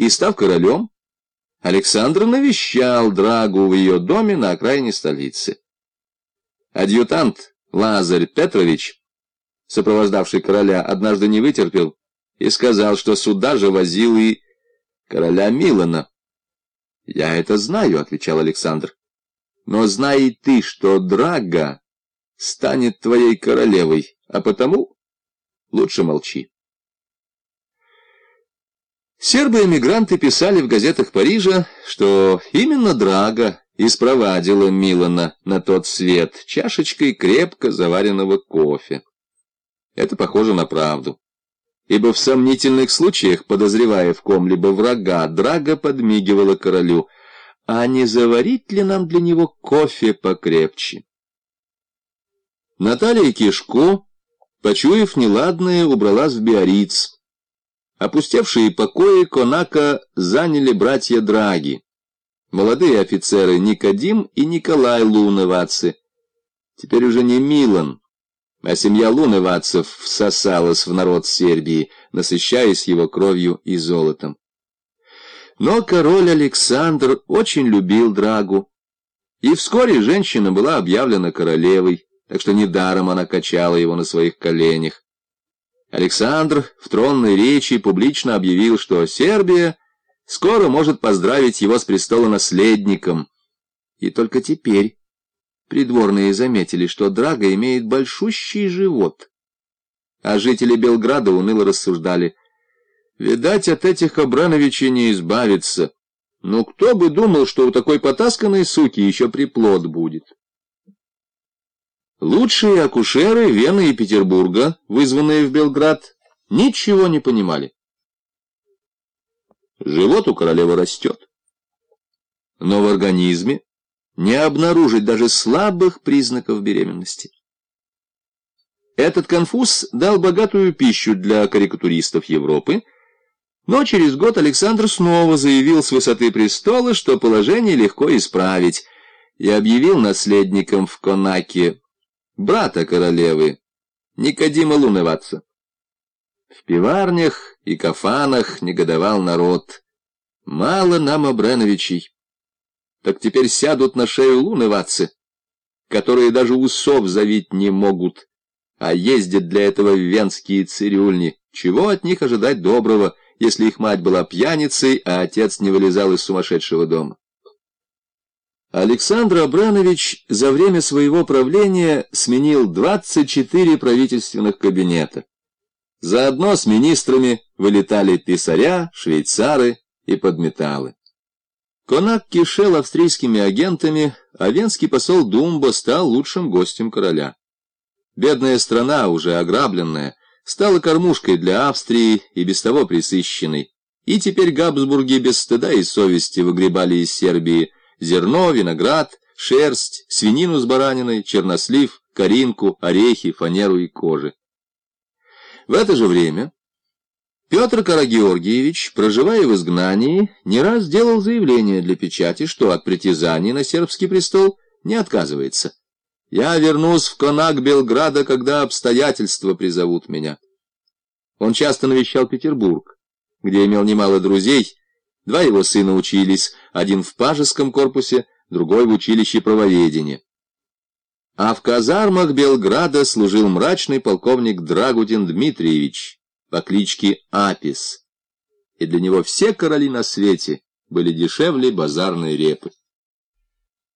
и, став королем, Александр навещал Драгу в ее доме на окраине столицы. Адъютант Лазарь Петрович, сопровождавший короля, однажды не вытерпел и сказал, что сюда же возил и короля Милана. «Я это знаю», — отвечал Александр. «Но знай ты, что Драга станет твоей королевой, а потому лучше молчи». Сербы-эмигранты писали в газетах Парижа, что именно Драга испровадила Милана на тот свет чашечкой крепко заваренного кофе. Это похоже на правду. Ибо в сомнительных случаях, подозревая в ком-либо врага, Драга подмигивала королю. А не заварить ли нам для него кофе покрепче? Наталья Кишко, почуяв неладное, убралась в Биориц. Опустевшие покои Конака заняли братья Драги, молодые офицеры Никодим и Николай Луневацы. Теперь уже не Милан, а семья Луневацев всосалась в народ Сербии, насыщаясь его кровью и золотом. Но король Александр очень любил Драгу, и вскоре женщина была объявлена королевой, так что недаром она качала его на своих коленях. Александр в тронной речи публично объявил, что Сербия скоро может поздравить его с престолонаследником. И только теперь придворные заметили, что Драга имеет большущий живот. А жители Белграда уныло рассуждали. Видать, от этих Абрановичей не избавиться. Но кто бы думал, что у такой потасканной суки еще приплод будет. Лучшие акушеры Вены и Петербурга, вызванные в Белград, ничего не понимали. Живот у королевы растет. Но в организме не обнаружить даже слабых признаков беременности. Этот конфуз дал богатую пищу для карикатуристов Европы, но через год Александр снова заявил с высоты престола, что положение легко исправить, и объявил наследником в Конаке брата королевы, Никодима Луневатца. В пиварнях и кафанах негодовал народ. Мало нам Абреновичей. Так теперь сядут на шею луневатцы, которые даже усов завить не могут, а ездят для этого в венские цирюльни. Чего от них ожидать доброго, если их мать была пьяницей, а отец не вылезал из сумасшедшего дома? Александр Абранович за время своего правления сменил 24 правительственных кабинета. Заодно с министрами вылетали писаря, швейцары и подметалы. Конак кишел австрийскими агентами, а венский посол Думбо стал лучшим гостем короля. Бедная страна, уже ограбленная, стала кормушкой для Австрии и без того присыщенной. И теперь Габсбурги без стыда и совести выгребали из Сербии зерно, виноград, шерсть, свинину с бараниной, чернослив, коринку, орехи, фанеру и кожи. В это же время Петр Карагеоргиевич, проживая в изгнании, не раз делал заявление для печати, что от притязаний на сербский престол не отказывается. «Я вернусь в Конак Белграда, когда обстоятельства призовут меня». Он часто навещал Петербург, где имел немало друзей, Два его сына учились, один в пажеском корпусе, другой в училище правоведения. А в казармах Белграда служил мрачный полковник Драгутин Дмитриевич по кличке Апис, и для него все короли на свете были дешевле базарной репы.